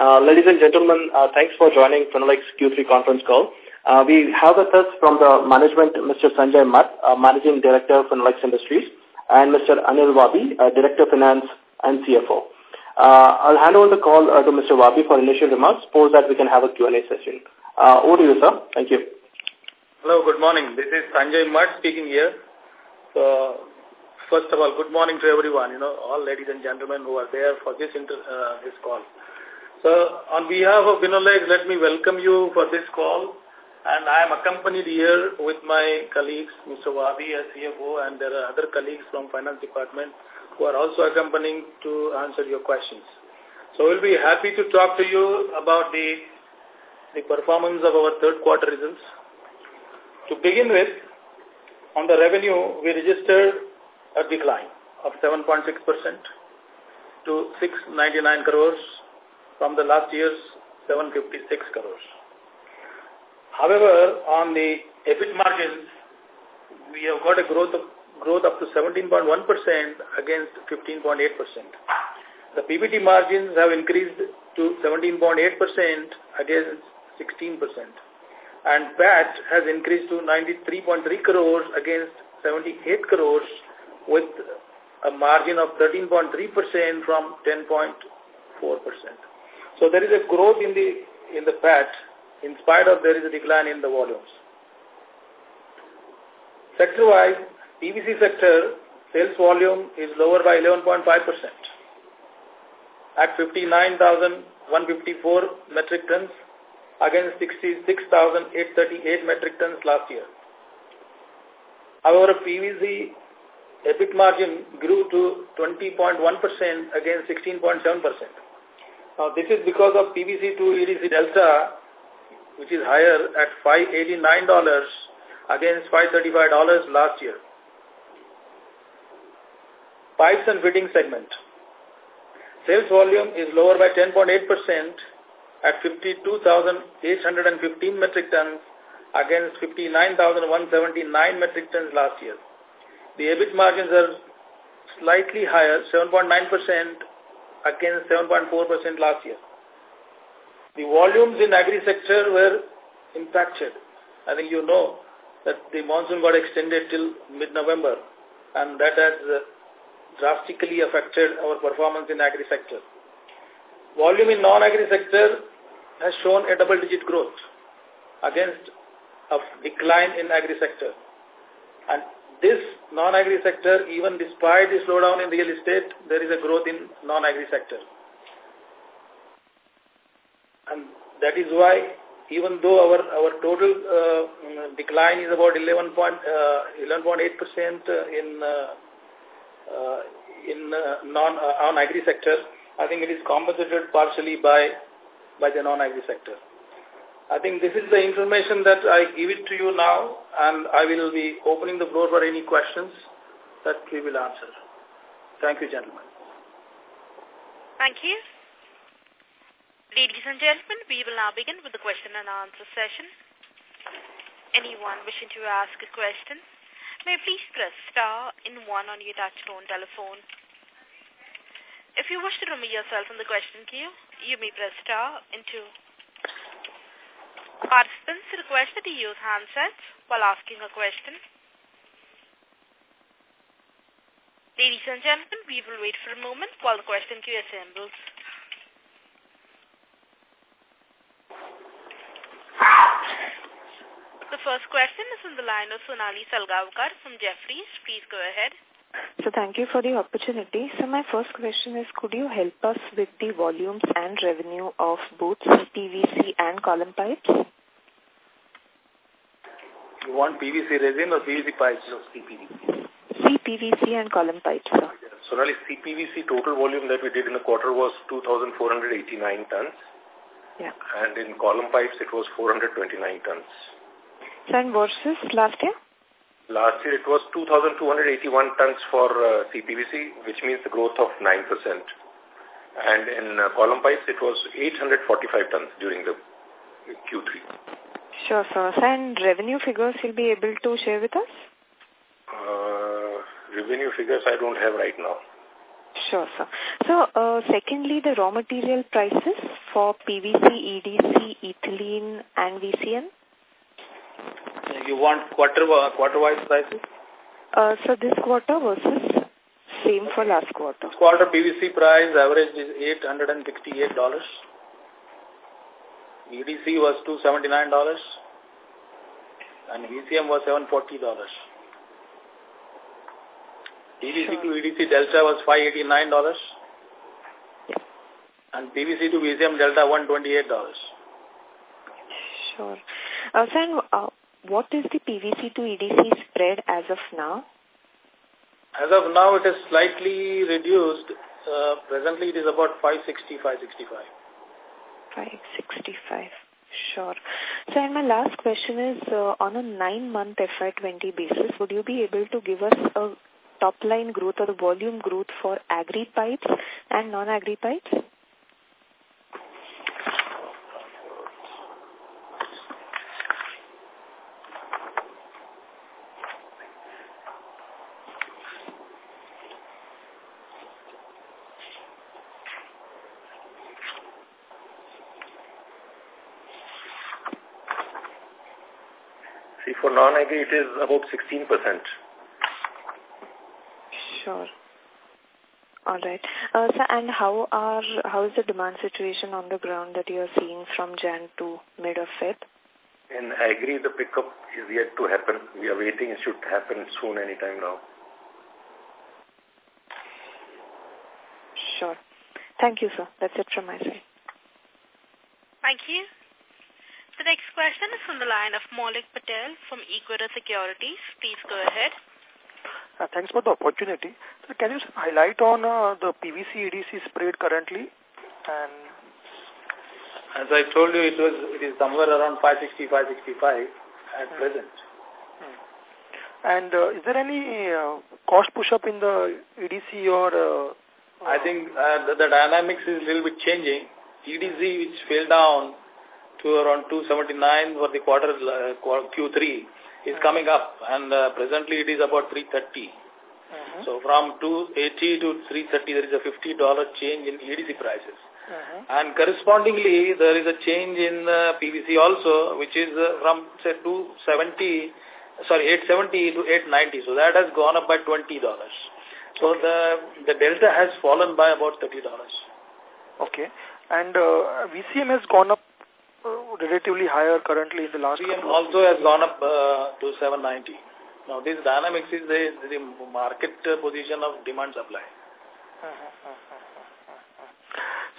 Uh, ladies and gentlemen, uh, thanks for joining Finolex Q3 conference call. Uh, we have with us from the management Mr. Sanjay Math, uh, Managing Director of Finolex Industries, and Mr. Anil Whabi, uh, Director of Finance and CFO. Uh, I'll hand over the call uh, to Mr. Whabi for initial remarks, suppose that we can have a Q&A session. Uh, over to you, sir. Thank you. Hello, good morning. This is Sanjay Math speaking here. So, first of all, good morning to everyone, you know, all ladies and gentlemen who are there for this inter, uh, this call. So, on behalf of Finolex, let me welcome you for this call. And I am accompanied here with my colleagues, Mr. Whabi as CFO, and there are other colleagues from Finance Department who are also accompanying to answer your questions. So we'll be happy to talk to you about the, the performance of our third quarter results. To begin with, on the revenue, we registered a decline of 7.6% to 699 crores from the last year's 756 crores. However, on the EBIT margins, we have got a growth of growth up to 17.1% against 15.8%. The PBT margins have increased to 17.8% against 16%. And PAT has increased to 93.3 crores against 78 crores with a margin of 13.3% from 10.4%. So there is a growth in the in the PAT in spite of there is a decline in the volumes. Sector-wise, PVC sector sales volume is lower by 11.5% at 59,154 metric tons against 66,838 metric tons last year. However, PVC EBIT margin grew to 20.1% against 16.7%. Now, this is because of PVC to EDC delta, which is higher at $589 against $535 last year. Pipes and fitting segment. Sales volume is lower by 10.8% at 52,815 metric tons against 59,179 metric tons last year. The EBIT margins are slightly higher, 7.9% against 7.4% last year. The volumes in agri sector were impacted. I think you know that the monsoon got extended till mid-November and that has uh, drastically affected our performance in agri sector. Volume in non-agri sector has shown a double-digit growth against a decline in agri sector. And this non-agri sector, even despite the slowdown in real estate, there is a growth in non-agri sector. And that is why even though our, our total uh, decline is about 11.8% uh, in, uh, uh, in uh, non, uh, non-agri sector, I think it is compensated partially by, by the non-agri sector. I think this is the information that I give it to you now, and I will be opening the floor for any questions that we will answer. Thank you, gentlemen. Thank you. Ladies and gentlemen, we will now begin with the question and answer session. Anyone wishing to ask a question may please press star in one on your touchtone telephone. If you wish to remove yourself from the question queue, you may press star in two. Participants requested to use handsets while asking a question. Ladies and gentlemen, we will wait for a moment while the question queue assembles. The first question is from the line of Sonali Salgaonkar from Jefferies. Please go ahead. So thank you for the opportunity. So my first question is, could you help us with the volumes and revenue of both CPVC and column pipes? You want PVC resin or PVC pipes? No, CPVC. CPVC and column pipes, sir. So really, CPVC total volume that we did in the quarter was 2,489 tons. Yeah. And in column pipes, it was 429 tons. So and versus last year? Last year it was 2,281 tons for uh, CPVC, which means the growth of 9%. And in uh, column pipes, it was 845 tons during the Q3. Sure, sir. And revenue figures you'll be able to share with us? Uh, revenue figures I don't have right now. Sure, sir. So, uh, secondly, the raw material prices for PVC, EDC, ethylene, and VCM? You want quarter quarter-wise prices? Uh, so this quarter versus same for last quarter. This quarter PVC price average is $868. EDC was $279 and VCM was $740. EDC sure. to EDC delta was $589 and PVC to VCM delta $128. Sure. Uh, sir, uh, what is the PVC to EDC spread as of now? As of now, it is slightly reduced. Uh, presently, it is about 560, 565. 565. Sure. So, and my last question is, uh, on a nine-month FY20 basis, would you be able to give us a top-line growth or the volume growth for agri pipes and non-agri pipes? for non-agri, it is about 16%. Sure. All right. Uh, sir, and how are how is the demand situation on the ground that you are seeing from Jan to mid of Feb? In agri, the pickup is yet to happen. We are waiting. It should happen soon, anytime now. Sure. Thank you, sir. That's it from my side. Thank you. The next question is from the line of Maulik Patel from Equirus Securities. Please go ahead. Uh, thanks for the opportunity. So can you highlight on uh, the PVC EDC spread currently? And As I told you, it was it is somewhere around 560, 565 at hmm. present. Hmm. And uh, is there any uh, cost push-up in the EDC or... Uh, I think uh, the, the dynamics is a little bit changing. EDC, which fell down to around 279 for the quarter uh, Q3 is mm-hmm. coming up and uh, presently it is about 330. Mm-hmm. So from 280 to 330 there is a $50 change in EDC prices. Mm-hmm. And correspondingly there is a change in uh, PVC also which is uh, from say 270 sorry 870 to 890 so that has gone up by $20. So the the delta has fallen by about $30. Okay. And uh, VCM has gone up uh, relatively higher currently in the last VM also has gone up uh, to 790. Now this dynamics is the, the market position of demand supply.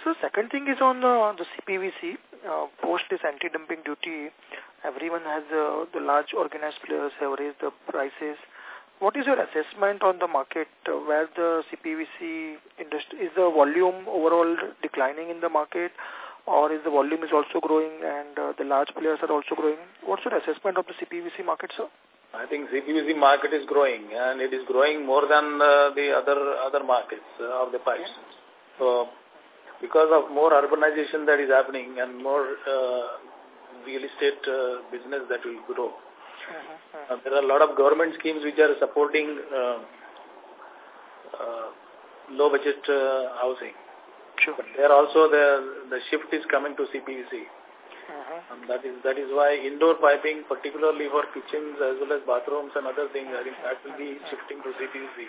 So second thing is on uh, the CPVC. Uh, post this anti-dumping duty, everyone has uh, the large organized players have raised the prices. What is your assessment on the market uh, where the CPVC industry is the volume overall declining in the market or is the volume is also growing and uh, the large players are also growing? What's your assessment of the CPVC market, sir? I think CPVC market is growing and it is growing more than uh, the other other markets uh, of the pipes. So, because of more urbanization that is happening and more uh, real estate uh, business that will grow, uh -huh. there are a lot of government schemes which are supporting uh, uh, low budget uh, housing. Sure. But there also the the shift is coming to CPVC. Uh -huh. And that is that is why indoor piping, particularly for kitchens as well as bathrooms and other things, I think that will be shifting to CPVC.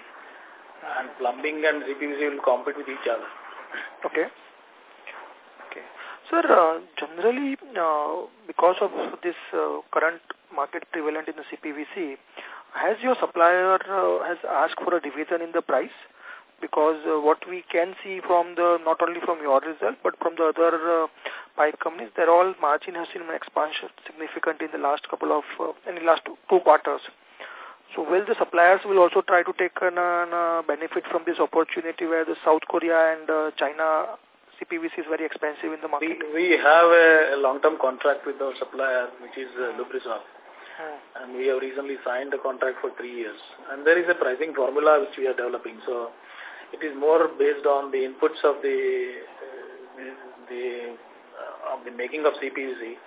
And plumbing and CPVC will compete with each other. Okay. Okay. Sir, uh, generally, uh, because of this uh, current market prevalent in the CPVC, has your supplier uh, has asked for a division in the price? Because uh, what we can see from the, not only from your result, but from the other uh, pipe companies, they're all margin has seen an expansion significant in the last couple of, uh, in the last two, two quarters. So will the suppliers will also try to take an, an uh, benefit from this opportunity where the South Korea and uh, China CPVC is very expensive in the market? We, we have a, a long-term contract with our supplier, which is uh, Lubrizol. Hmm. And we have recently signed a contract for three years. And there is a pricing formula which we are developing. So it is more based on the inputs of the uh, the uh, of the making of CPVC.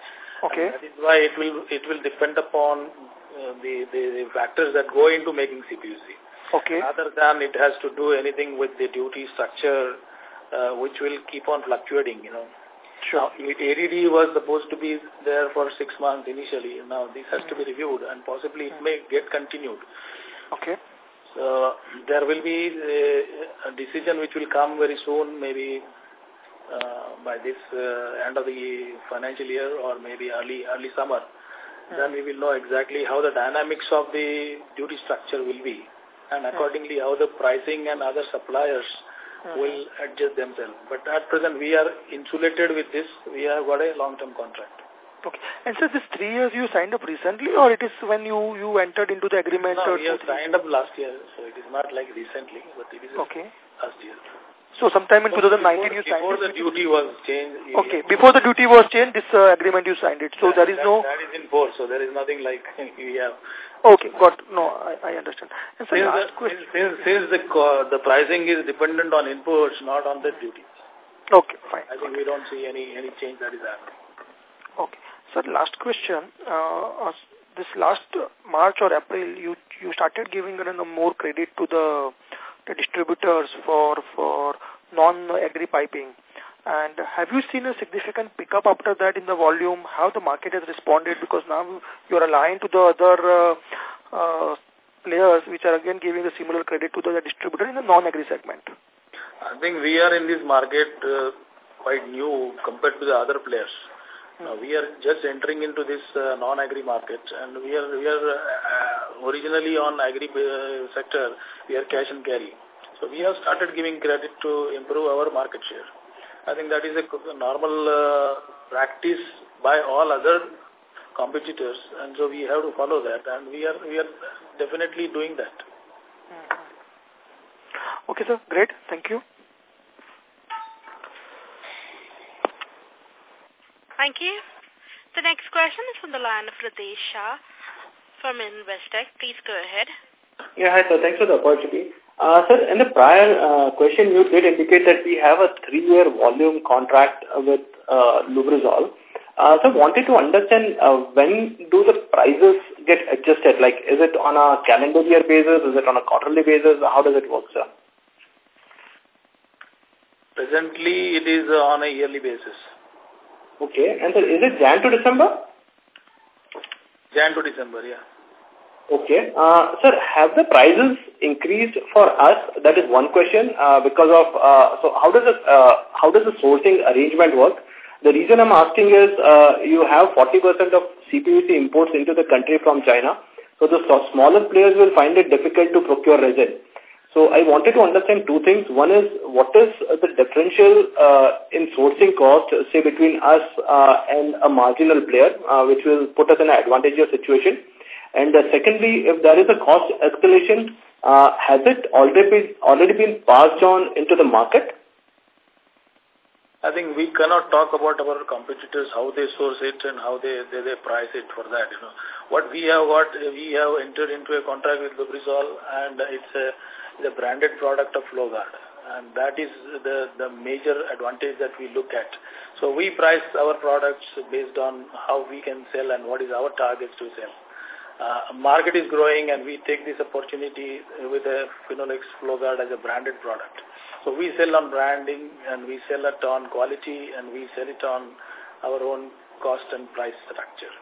Okay. And that is why it will it will depend upon uh, the, the factors that go into making CPVC. Okay. Rather than it has to do anything with the duty structure, uh, which will keep on fluctuating. You know. Sure. ADD was supposed to be there for six months initially. Now this has to be reviewed and possibly it may get continued. Okay. So there will be a, a decision which will come very soon, maybe uh, by this uh, end of the financial year or maybe early early summer. Mm. Then we will know exactly how the dynamics of the duty structure will be and accordingly how the pricing and other suppliers -hmm. will adjust themselves. But at present, we are insulated with this. We have got a long-term contract. Okay. And so this three years you signed up recently or it is when you, you entered into the agreement? No, we have signed up last year. So it is not like recently, but it is okay. last year. So sometime in 2019 before, you signed Before the duty was changed. Okay. Before the duty was changed, this uh, agreement you signed it. So that, there is that, no... That is in force. So there is nothing like we have Okay, got no, I, I understand. And so since, last the, question. Since, since the, the pricing is dependent on imports, not on the duty. Okay, fine. I think we don't see any, any change that is happening. Okay. So last question. Uh, this last March or April, you you started giving you know, more credit to the, the distributors for for non-agri piping. And have you seen a significant pickup after that in the volume? How the market has responded? Because now you're aligned to the other uh, uh, players which are again giving a similar credit to the distributor in the non-agri segment. I think we are in this market uh, quite new compared to the other players. Uh, we are just entering into this uh, non-agri market and we are, we are uh, originally on agri uh, sector, we are cash and carry. So we have started giving credit to improve our market share. I think that is a normal uh, practice by all other competitors, and so we have to follow that, and we are we are definitely doing that. Mm-hmm. Okay, sir. Great. Thank you. Thank you. The next question is from the line of Ritesh Shah from Investec. Please go ahead. Yeah, hi, sir. Thanks for the opportunity. Uh, sir, in the prior uh, question, you did indicate that we have a three-year volume contract with uh, Lubrizol. Uh, so wanted to understand uh, when do the prices get adjusted? Like, is it on a calendar year basis? Is it on a quarterly basis? How does it work, sir? Presently, it is uh, on a yearly basis. Okay. And sir, is it Jan to December? Jan to December, yeah. Okay. Uh, sir, have the prices increased for us? That is one question. Uh, because of uh, so, how does it uh, how does the sourcing arrangement work? The reason I'm asking is uh, you have 40% of CPVC imports into the country from China. So the smaller players will find it difficult to procure resin. So I wanted to understand two things. One is what is the differential uh, in sourcing cost, say between us uh, and a marginal player, uh, which will put us in an advantageous situation. And uh, secondly, if there is a cost escalation, uh, has it already been, already been passed on into the market? I think we cannot talk about our competitors, how they source it and how they, they, they price it for that. You know, What we have got, we have entered into a contract with Lubrizol and it's a, the branded product of Flowguard. And that is the, the major advantage that we look at. So we price our products based on how we can sell and what is our targets to sell uh, market is growing and we take this opportunity with a Finolex Flowguard as a branded product. So we sell on branding and we sell it on quality and we sell it on our own cost and price structure.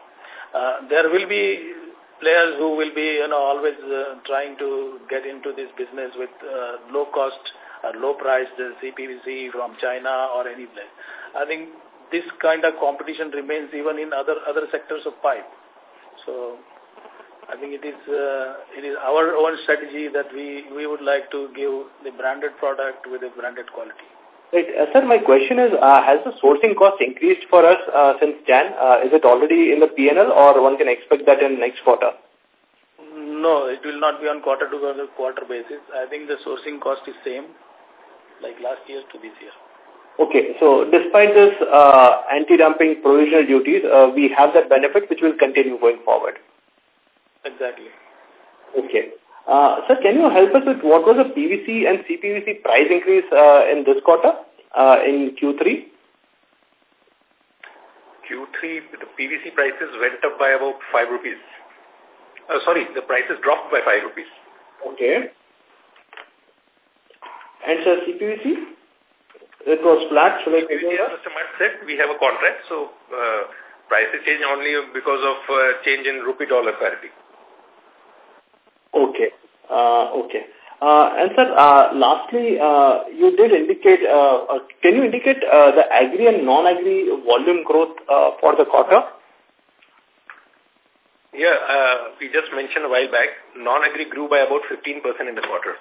Uh, there will be players who will be you know always uh, trying to get into this business with uh, low cost or low price CPVC from China or any place. I think this kind of competition remains even in other other sectors of pipe. So I think it is uh, it is our own strategy that we we would like to give the branded product with a branded quality. Right. Uh, sir, my question is, uh, has the sourcing cost increased for us uh, since Jan? Uh, is it already in the PNL or one can expect that in next quarter? No, it will not be on quarter to quarter basis. I think the sourcing cost is same like last year to this year. Okay, so despite this uh, anti-dumping provisional duties, uh, we have that benefit which will continue going forward. Exactly. Okay. Uh, sir, can you help us with what was the PVC and CPVC price increase uh, in this quarter, uh, in Q3? Q3, the PVC prices went up by about 5 rupees. Uh, sorry, the prices dropped by 5 rupees. Okay. And sir, CPVC? It was flat. Should I continue? Yes, Mr. Math said we have a contract, so uh, prices change only because of uh, change in rupee dollar parity. Okay. Uh, okay. Uh, and sir, uh, lastly, uh, you did indicate, uh, uh, can you indicate uh, the agri and non-agri volume growth uh, for the quarter? Yeah, uh, we just mentioned a while back, non-agri grew by about 15% in the quarter.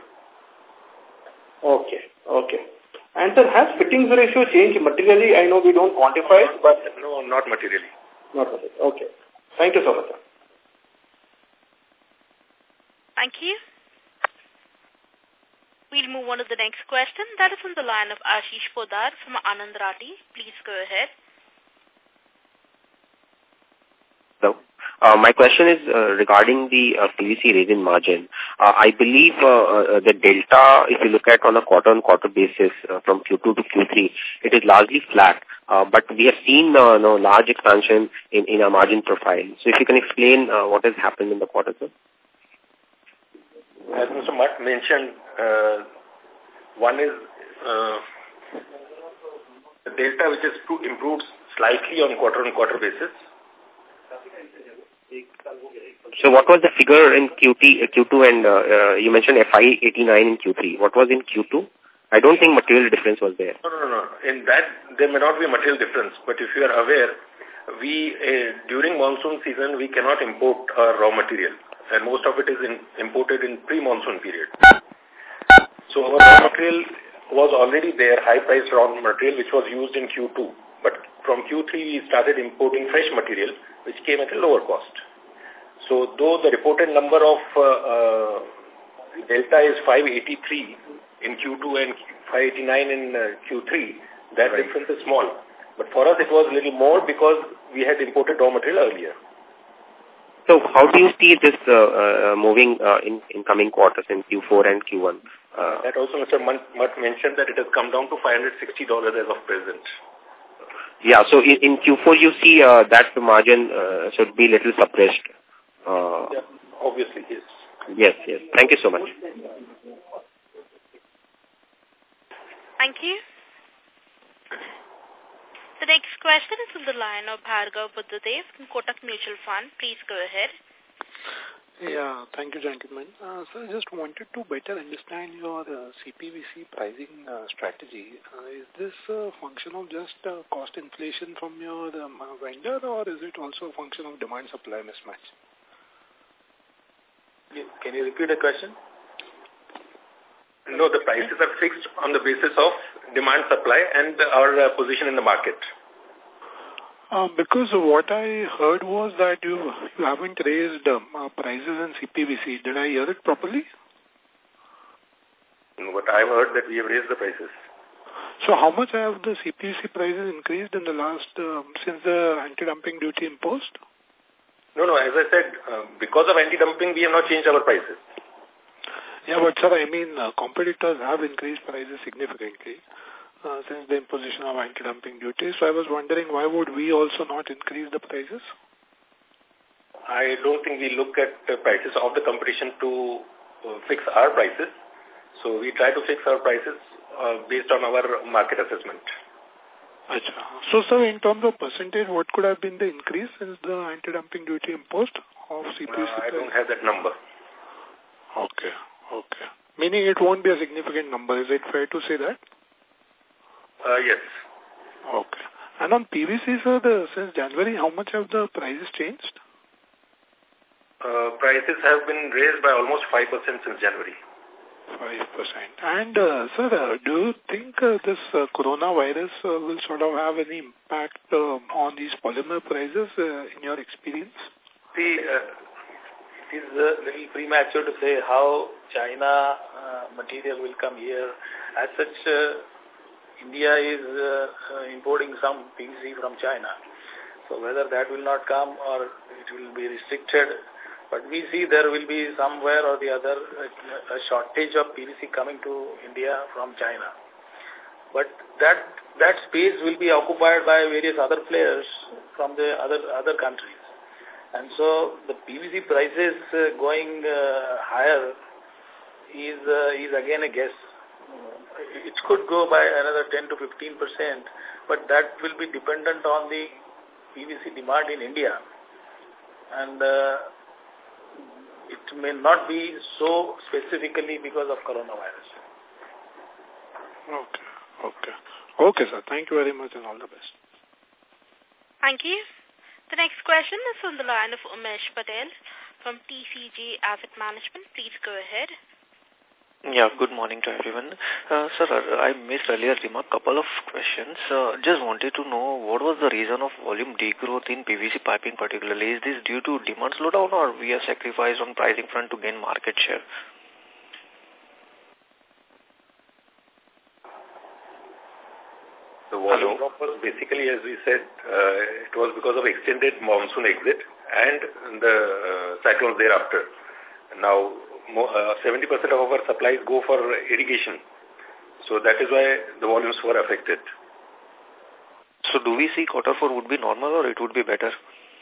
Okay, okay. And sir, has fittings ratio changed materially? I know we don't quantify it, but... No, not materially. Not materially. Okay. Thank you so much, sir. Thank you. We'll move on to the next question. That is on the line of Ashish Podar from Anand. Please go ahead. Hello. Uh, my question is uh, regarding the uh, PVC resin margin. Uh, I believe uh, uh, the delta, if you look at on a quarter-on-quarter -quarter basis uh, from Q2 to Q3, it is largely flat. Uh, but we have seen uh, no large expansion in, in our margin profile. So if you can explain uh, what has happened in the quarter, sir. As Mr. Math mentioned, uh, one is uh, the delta which has improved slightly on quarter-on-quarter -quarter basis. So what was the figure in QT, Q2 and uh, uh, you mentioned FI 89 in Q3. What was in Q2? I don't think material difference was there. No, no, no. In that, there may not be a material difference. But if you are aware, we uh, during monsoon season, we cannot import uh, raw material. And most of it is in, imported in pre-monsoon period. So our raw material was already there, high-priced raw material, which was used in Q2. But from Q3, we started importing fresh material, which came at a lower cost. So though the reported number of uh, uh, delta is 583 in Q2 and 589 in uh, Q3, that right. difference is small. But for us, it was a little more because we had imported raw material earlier. So how do you see this uh, uh, moving uh, in, in coming quarters in Q4 and Q1? Uh, that also Mr. Math mentioned that it has come down to $560 as of present. Yeah, so in, in Q4 you see uh, that the margin uh, should be little suppressed. Uh, yeah, obviously, yes. Yes, yes. Thank you so much. Thank you. The next question is from the line of Bhargav Buddhadev from Kotak Mutual Fund. Please go ahead. Yeah, thank you, gentlemen. Uh, so I just wanted to better understand your uh, CPVC pricing uh, strategy. Uh, is this a function of just uh, cost inflation from your um, uh, vendor or is it also a function of demand-supply mismatch? Can you repeat the question? No, the prices are fixed on the basis of demand supply and our uh, position in the market. Um, because what I heard was that you you haven't raised um, uh, prices in CPVC. Did I hear it properly? What I've heard that we have raised the prices. So how much have the CPVC prices increased in the last, um, since the anti-dumping duty imposed? No, no, as I said, uh, because of anti-dumping, we have not changed our prices. Yeah, but sir, I mean, uh, competitors have increased prices significantly uh, since the imposition of anti-dumping duties. So I was wondering why would we also not increase the prices? I don't think we look at the prices of the competition to uh, fix our prices. So we try to fix our prices uh, based on our market assessment. Achha. So, sir, in terms of percentage, what could have been the increase since the anti-dumping duty imposed of CPVC? Uh, I don't have that number. Okay, okay. Meaning it won't be a significant number. Is it fair to say that? Uh, yes. Okay. And on PVC, sir, the, since January, how much have the prices changed? Uh, prices have been raised by almost 5% since January. 5%. And, uh, sir, uh, do you think uh, this uh, coronavirus uh, will sort of have any impact uh, on these polymer prices uh, in your experience? See, uh, is a little premature to say how China uh, material will come here. As such, uh, India is uh, uh importing some PVC from China. So whether that will not come or it will be restricted, but we see there will be somewhere or the other a, a shortage of PVC coming to India from China. But that that space will be occupied by various other players from the other other countries. And so the PVC prices uh, going uh, higher is uh, is again a guess. it could go by another 10 to 15 percent, but that will be dependent on the PVC demand in India. And uh, it may not be so specifically because of coronavirus. Okay, okay. Okay, sir. Thank you very much and all the best. Thank you. The next question is from the line of Umesh Patel from TCG Asset Management. Please go ahead. Yeah, good morning to everyone. Uh, sir, I missed earlier remark couple of questions. Uh, just wanted to know what was the reason of volume degrowth in PVC piping particularly. Is this due to demand slowdown or we have sacrificed on pricing front to gain market share? The volume drop was basically, as we said, uh, it was because of extended monsoon exit and the uh, cyclones thereafter. Now, 70% uh, of our supplies go for irrigation. So that is why the volumes were affected. So do we see quarter four would be normal or it would be better?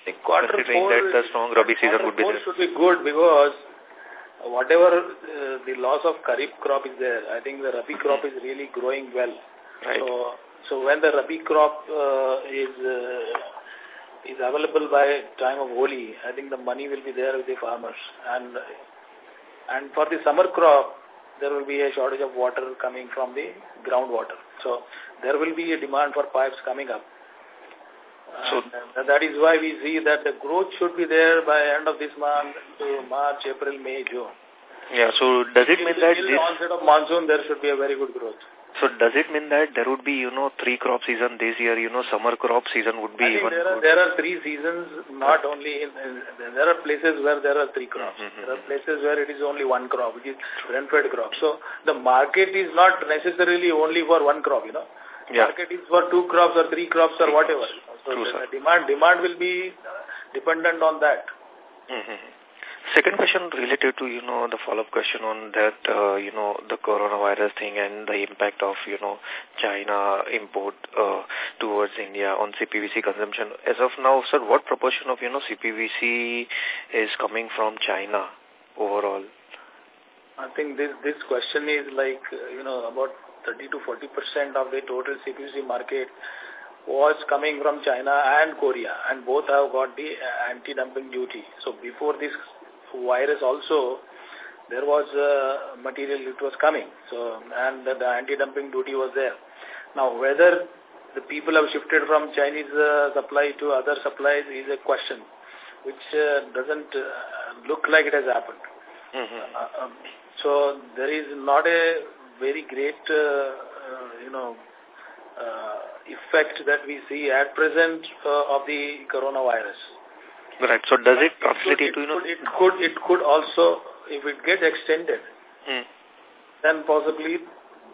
The quarter four, that the strong Rabi season would be there. should be good because whatever uh, the loss of Kharif crop is there, I think the Rabi crop is really growing well. Right. So, so when the Rabi crop uh, is uh, is available by time of Holi, I think the money will be there with the farmers. And and for the summer crop, there will be a shortage of water coming from the groundwater. So there will be a demand for pipes coming up. So and that is why we see that the growth should be there by end of this month to March, April, May, June. Yeah, so does it mean that this... onset of monsoon, there should be a very good growth. So does it mean that there would be, you know, three crop season this year, you know, summer crop season would be I even there are, there are three seasons, not only in, in, there are places where there are three crops. Mm -hmm. There are places where it is only one crop, which is rain-fed crop. So the market is not necessarily only for one crop, you know. Yeah. Market is for two crops or three crops or whatever. So True, the, demand demand will be dependent on that. Mm -hmm. Second question related to, you know, the follow-up question on that, uh, you know, the coronavirus thing and the impact of, you know, China import uh, towards India on CPVC consumption. As of now, sir, what proportion of, you know, CPVC is coming from China overall? I think this, this question is like, you know, about 30 to 40% of the total CPVC market was coming from China and Korea, and both have got the anti-dumping duty. So before this virus also, there was uh, material it was coming. So, and the, the anti-dumping duty was there. Now, whether the people have shifted from Chinese uh, supply to other supplies is a question, which uh, doesn't uh, look like it has happened. Mm -hmm. um, so, there is not a very great, uh, uh, you know, effect that we see at present of the coronavirus. Right. So does it translate into, you know? It could, it could also, if it gets extended, hmm. then possibly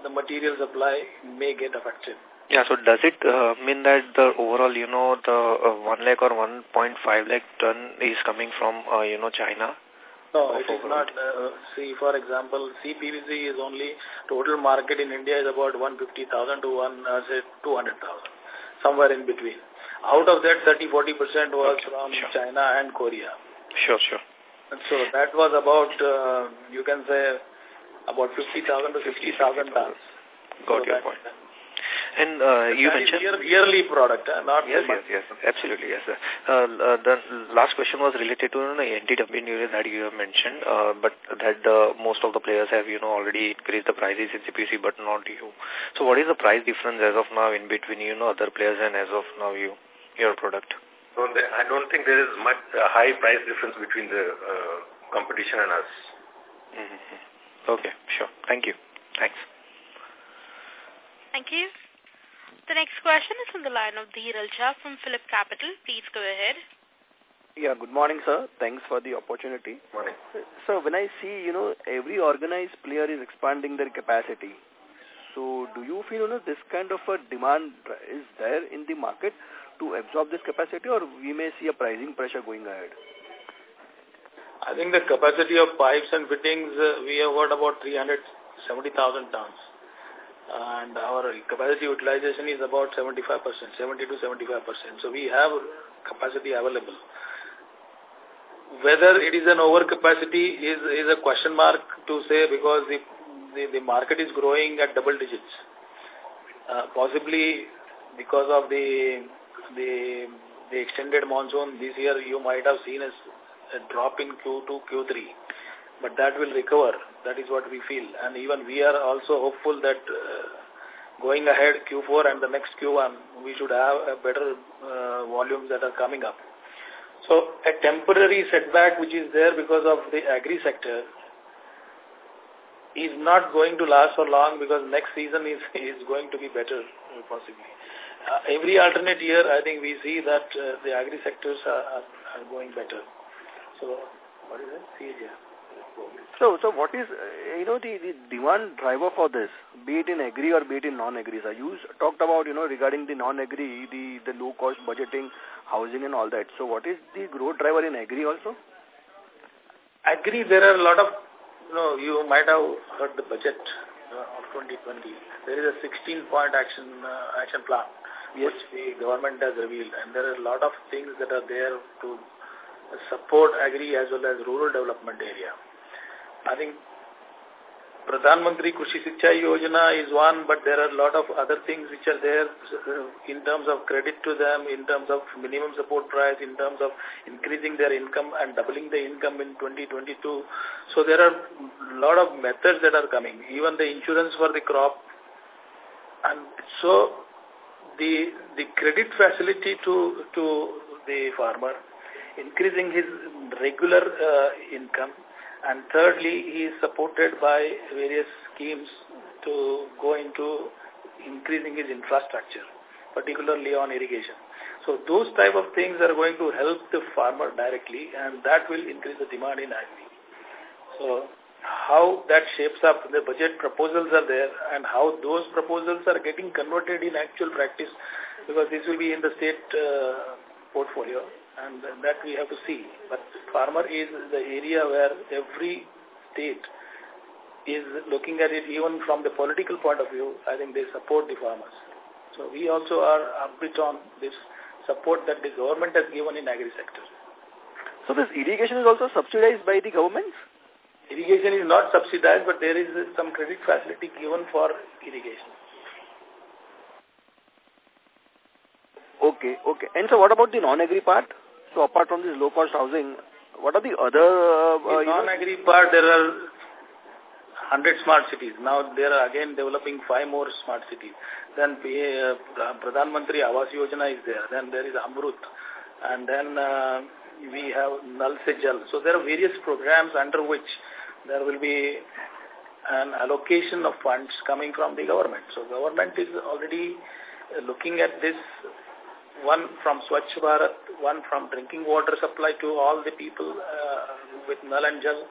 the material supply may get affected. Yeah, so does it uh, mean that the overall, you know, the uh, 1 lakh or 1.5 lakh ton is coming from, uh, you know, China? No, it is not. Uh, see, for example, CPVC is only, total market in India is about 150,000 to one, uh, say 200,000, somewhere in between. Out of that, 30-40% was okay, from sure. China and Korea. Sure, sure. And so that was about, uh, you can say, about 50,000 to 60,000 tons. Got so your point. And uh, you mentioned... Year, yearly product, uh, not Yes, yes, yes. Absolutely, yes. Sir. Uh, uh, the last question was related to you know, the anti-dumping duty that you have mentioned, uh, but that the, most of the players have, you know, already increased the prices in CPC, but not you. So what is the price difference as of now in between, you know, other players and as of now you, your product? So I don't think there is much uh, high price difference between the uh, competition and us. Mm -hmm. Okay, sure. Thank you. Thanks. Thank you. The next question is from the line of Dhiral Jha from Phillip Capital. Please go ahead. Yeah, good morning, sir. Thanks for the opportunity. Morning. So when I see, you know, every organized player is expanding their capacity. So do you feel, you know, this kind of a demand is there in the market to absorb this capacity or we may see a pricing pressure going ahead? I think the capacity of pipes and fittings, uh, we have got about 370,000 tons and our capacity utilization is about 75%, 70 to 75%. So we have capacity available. Whether it is an overcapacity is, is a question mark to say because the the, the market is growing at double digits. Uh, possibly because of the, the, the extended monsoon this year, you might have seen a, a drop in Q2, Q3. But that will recover. That is what we feel. And even we are also hopeful that uh, going ahead Q4 and the next Q1, we should have a better uh, volumes that are coming up. So a temporary setback which is there because of the agri sector is not going to last for long because next season is, is going to be better uh, possibly. Uh, every alternate year, I think we see that uh, the agri sectors are, are, are, going better. So, what is it? CAGR. So, so what is, uh, you know, the, the demand driver for this, be it in agri or be it in non-agri? So you talked about, you know, regarding the non-agri, the, the low-cost budgeting, housing and all that. So what is the growth driver in agri also? Agri, there are a lot of, you know, you might have heard the budget 2020. There is a 16-point action uh, action plan yes. which the government has revealed. And there are a lot of things that are there to support agri as well as rural development area. I think Pradhan Mantri Krishi Sinchayee Yojana is one, but there are a lot of other things which are there uh, in terms of credit to them, in terms of minimum support price, in terms of increasing their income and doubling the income in 2022. So there are a lot of methods that are coming, even the insurance for the crop. And so the the credit facility to to the farmer, increasing his regular uh, income, and thirdly, he is supported by various schemes to go into increasing his infrastructure, particularly on irrigation. So those type of things are going to help the farmer directly and that will increase the demand in agri. So how that shapes up, the budget proposals are there and how those proposals are getting converted in actual practice because this will be in the state uh, portfolio and that we have to see. But farmer is the area where every state is looking at it even from the political point of view. I think they support the farmers. So we also are bit on this support that the government has given in agri sector. So this irrigation is also subsidized by the government? Irrigation is not subsidized, but there is some credit facility given for irrigation. Okay, okay. And so what about the non-agri part? So apart from this low-cost housing, what are the other... Uh, non-agri part, there are 100 smart cities. Now they are again developing five more smart cities. Then uh, Pradhan Mantri Awas Yojana is there. Then there is Amrut. And then uh, we have Nal Se Jal. So there are various programs under which there will be an allocation of funds coming from the government. So government is already looking at this one from Swachh Bharat, one from drinking water supply to all the people uh, with Nal and Jal,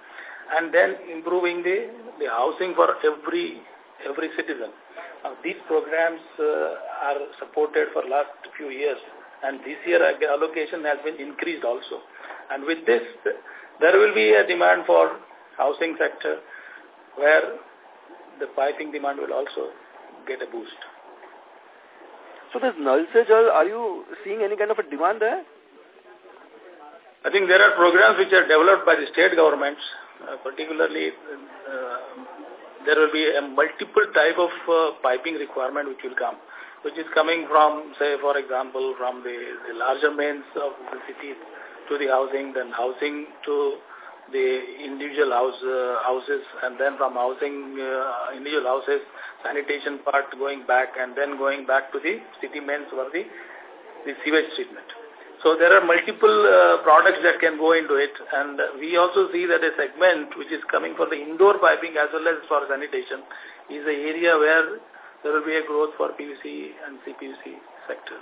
and then improving the, the housing for every every citizen. Now, these programs uh, are supported for last few years, and this year allocation has been increased also. And with this, there will be a demand for housing sector where the piping demand will also get a boost. So this Nal Se Jal, are you seeing any kind of a demand there? I think there are programs which are developed by the state governments, uh, particularly uh, there will be a multiple type of uh, piping requirement which will come, which is coming from, say, for example, from the, the larger mains of the cities to the housing, then housing to the individual house uh, houses and then from housing uh, individual houses sanitation part going back and then going back to the city mains for the the sewage treatment so there are multiple uh, products that can go into it and we also see that a segment which is coming for the indoor piping as well as for sanitation is an area where there will be a growth for PVC and CPVC sector.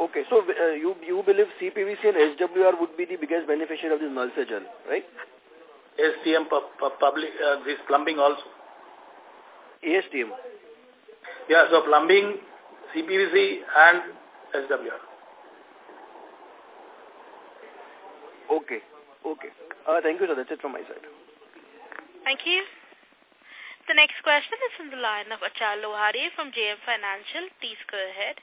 Okay, so uh, you you believe CPVC and SWR would be the biggest beneficiary of this Nal right? STM public uh, this plumbing also. ASTM. Yeah, so plumbing, CPVC and SWR. Okay, okay. Uh, thank you, sir. That's it from my side. Thank you. The next question is from the line of Achal Lohade from JM Financial. Please go ahead.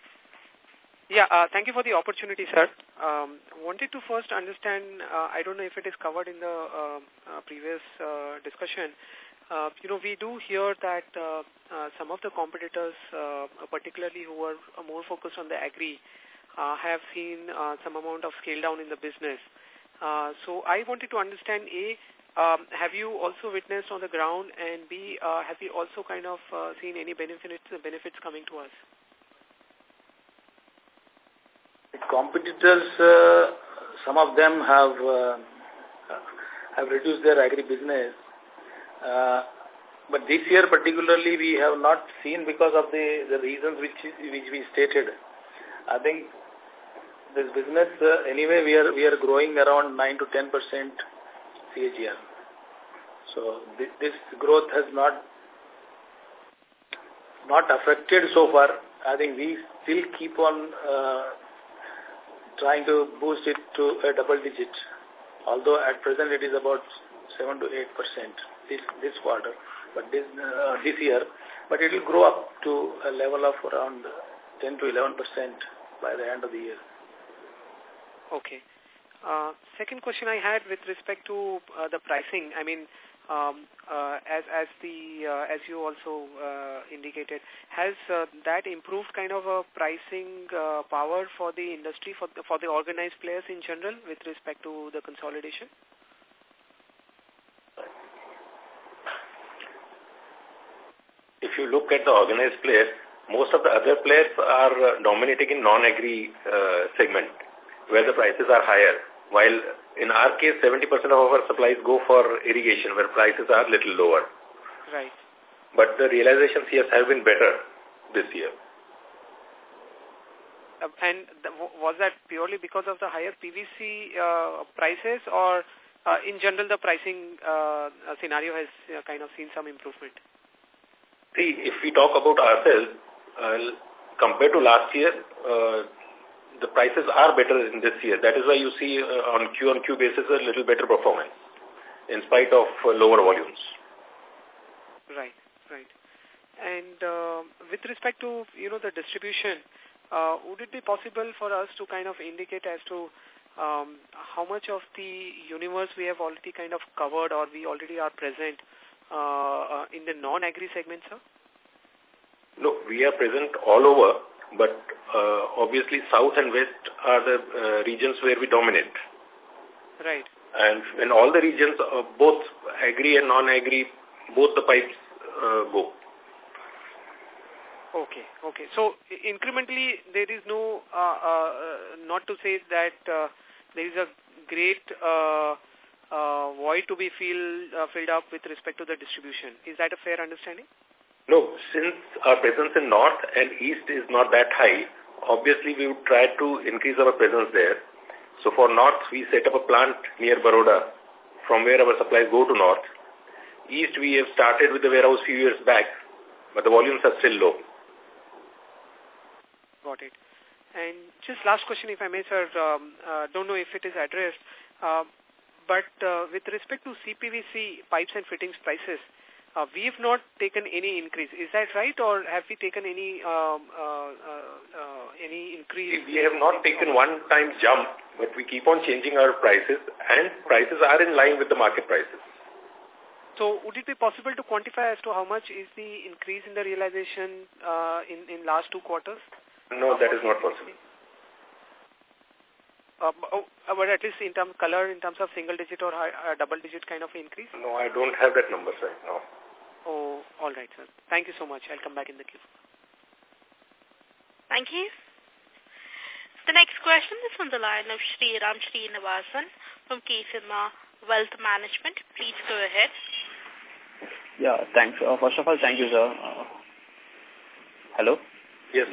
Yeah, uh, thank you for the opportunity, sir. Um, wanted to first understand, uh, I don't know if it is covered in the uh, uh, previous uh, discussion, uh, you know, we do hear that uh, uh, some of the competitors, uh, particularly who are more focused on the agri, uh, have seen uh, some amount of scale down in the business. Uh, so I wanted to understand, A, um, have you also witnessed on the ground, and B, uh, have you also kind of uh, seen any benefits benefits coming to us? Competitors, uh, some of them have uh, have reduced their agri business uh, but this year particularly we have not seen because of the, the reasons which, which we stated. I think this business, uh, anyway, we are, we are growing around 9 to 10% CAGR. So this, this growth has not not affected so far. I think we still keep on uh, trying to boost it to a double digit, although at present it is about 7 to 8 percent this this quarter, but this uh, this year, but it will grow up to a level of around 10 to 11 percent by the end of the year. Okay. Uh, second question I had with respect to uh, the pricing. I mean, um, uh, as as the uh, as you also uh, indicated, has uh, that improved kind of a pricing uh, power for the industry for the, for the organized players in general with respect to the consolidation? if you look at the organized players, most of the other players are uh, dominating in non-agri uh, segment, where the prices are higher. While in our case, 70% of our supplies go for irrigation, where prices are little lower. Right. But the realizations here have been better this year. Uh, and was that purely because of the higher PVC uh, prices or uh, in general the pricing uh, scenario has uh, kind of seen some improvement? See, if we talk about ourselves, uh, compared to last year, uh, the prices are better in this year. That is why you see uh, on Q on Q basis a little better performance in spite of uh, lower volumes. Right, right. And uh, with respect to, you know, the distribution, uh, would it be possible for us to kind of indicate as to um, how much of the universe we have already kind of covered or we already are present uh, uh, in the non-agri segment, sir? No, we are present all over, but uh, obviously south and west are the uh, regions where we dominate. Right. And in all the regions, uh, both agri and non-agri, both the pipes uh, go. Okay, okay. So incrementally, there is no, uh, uh, not to say that uh, there is a great uh, uh, void to be fill, uh, filled up with respect to the distribution. Is that a fair understanding? No, since our presence in north and east is not that high, obviously we would try to increase our presence there. So for north, we set up a plant near Baroda from where our supplies go to north. East, we have started with the warehouse few years back, but the volumes are still low. Got it. And just last question, if I may, sir, um, uh, don't know if it is addressed. Uh, but uh, with respect to CPVC pipes and fittings prices, uh, we have not taken any increase. Is that right, or have we taken any um, uh, uh, uh, any increase? We have not taken one-time jump, but we keep on changing our prices, and prices are in line with the market prices. So, would it be possible to quantify as to how much is the increase in the realization uh, in in last two quarters? No, that is not possible. Uh, oh, uh, but at least in terms of color, in terms of single digit or high, uh, double digit kind of increase? No, I don't have that number right now. Oh, all right, sir. Thank you so much. I'll come back in the queue. Thank you. The next question is from the line of Sri Ram Srinivasan from Kesima Wealth Management. Please go ahead. Yeah, thanks. Uh, first of all, thank you, sir. Uh, hello? Yes,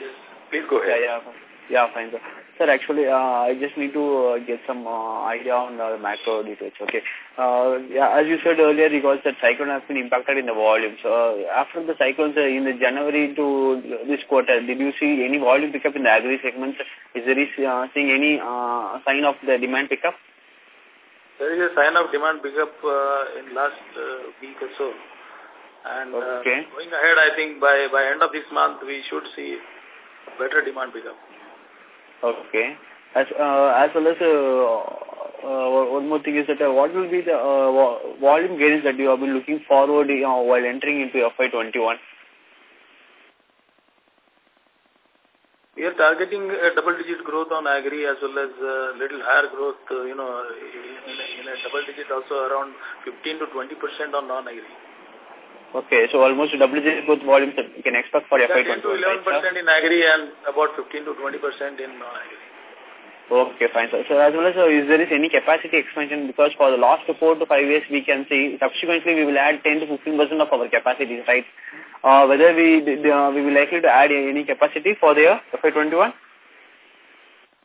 please go ahead. Yeah, yeah. Yeah, fine, sir. Sir, actually, uh, I just need to uh, get some uh, idea on the macro details, okay? Uh, yeah, as you said earlier, because the cyclone has been impacted in the volumes. Uh, after the cyclones uh, in the January to this quarter, did you see any volume pickup in the agri segment? Is there is, uh, seeing any uh, sign of the demand pickup? There is a sign of demand pickup uh, in last uh, week or so. And okay. going ahead, I think by, by end of this month, we should see better demand pickup. Okay. As uh, as well as uh, uh, one more thing is that uh, what will be the uh, volume gains that you have been looking forward uh, while entering into FY21? We are targeting a double-digit growth on agri as well as a little higher growth, uh, you know, in a, in a double-digit also around 15 to 20 percent on non-agri. Okay, so almost double-digit growth volumes that we can expect for FY21. 11 percent in agri and about 15 to 20 percent in non-agri. Okay, fine. So, so as well as uh, is there is any capacity expansion because for the last four to five years we can see subsequently we will add 10 to 15 percent of our capacity, right? Uh, whether we uh, we will likely to add any capacity for the year FY21?